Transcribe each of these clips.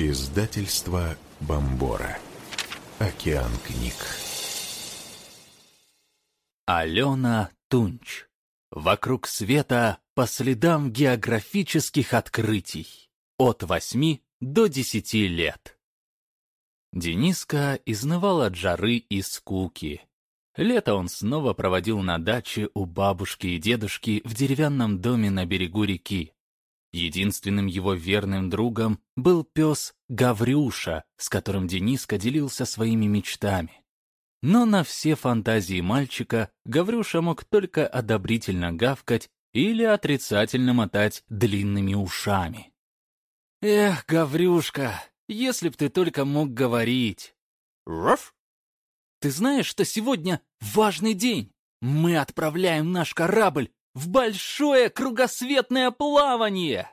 Издательство Бомбора. Океан книг. Алена Тунч. Вокруг света по следам географических открытий. От восьми до десяти лет. Дениска изнывал от жары и скуки. Лето он снова проводил на даче у бабушки и дедушки в деревянном доме на берегу реки. Единственным его верным другом был пес Гаврюша, с которым Дениска делился своими мечтами. Но на все фантазии мальчика Гаврюша мог только одобрительно гавкать или отрицательно мотать длинными ушами. «Эх, Гаврюшка, если б ты только мог говорить!» «Раф!» «Ты знаешь, что сегодня важный день? Мы отправляем наш корабль в большое кругосветное плавание!»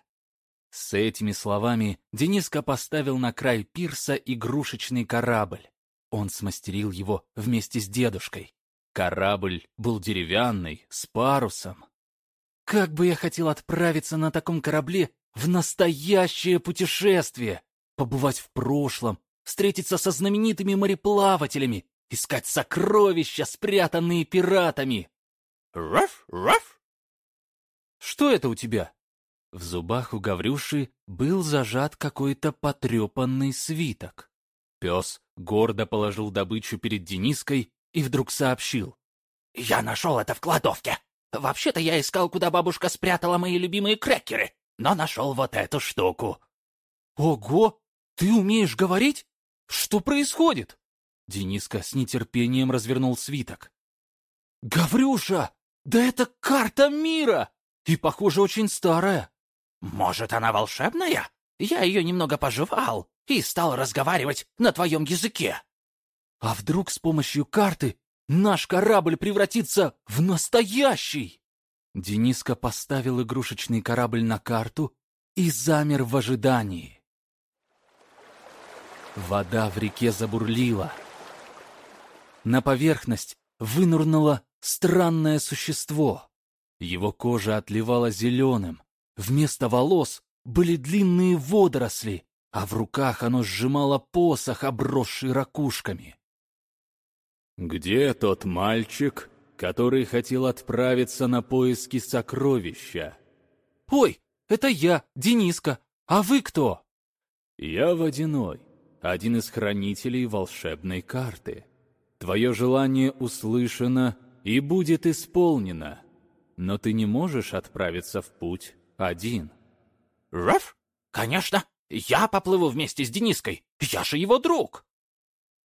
С этими словами Дениска поставил на край пирса игрушечный корабль. Он смастерил его вместе с дедушкой. Корабль был деревянный, с парусом. Как бы я хотел отправиться на таком корабле в настоящее путешествие, побывать в прошлом, встретиться со знаменитыми мореплавателями, искать сокровища, спрятанные пиратами. Раф, раф! Что это у тебя? В зубах у Гаврюши был зажат какой-то потрепанный свиток. Пес гордо положил добычу перед Дениской и вдруг сообщил. «Я нашел это в кладовке. Вообще-то я искал, куда бабушка спрятала мои любимые крекеры, но нашел вот эту штуку». «Ого! Ты умеешь говорить? Что происходит?» Дениска с нетерпением развернул свиток. «Гаврюша! Да это карта мира! И, похоже, очень старая!» «Может, она волшебная? Я ее немного пожевал и стал разговаривать на твоем языке». «А вдруг с помощью карты наш корабль превратится в настоящий?» Дениска поставил игрушечный корабль на карту и замер в ожидании. Вода в реке забурлила. На поверхность вынурнуло странное существо. Его кожа отливала зеленым. Вместо волос были длинные водоросли, а в руках оно сжимало посох, обросший ракушками. «Где тот мальчик, который хотел отправиться на поиски сокровища?» «Ой, это я, Дениска. А вы кто?» «Я Водяной, один из хранителей волшебной карты. Твое желание услышано и будет исполнено, но ты не можешь отправиться в путь один». «Раф? Конечно, я поплыву вместе с Дениской, я же его друг!»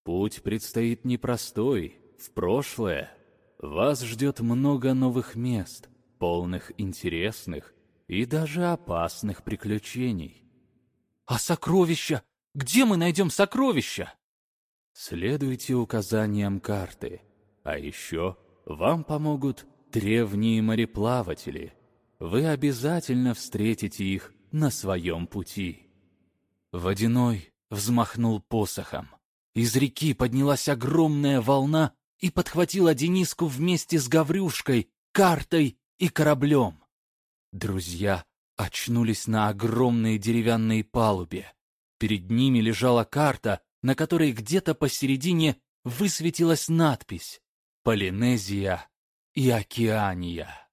Путь предстоит непростой, в прошлое. Вас ждет много новых мест, полных интересных и даже опасных приключений. А сокровища? Где мы найдем сокровища? Следуйте указаниям карты. А еще вам помогут древние мореплаватели. Вы обязательно встретите их на своем пути. Водяной взмахнул посохом. Из реки поднялась огромная волна и подхватила Дениску вместе с Гаврюшкой, картой и кораблем. Друзья очнулись на огромной деревянной палубе. Перед ними лежала карта, на которой где-то посередине высветилась надпись «Полинезия и Океания».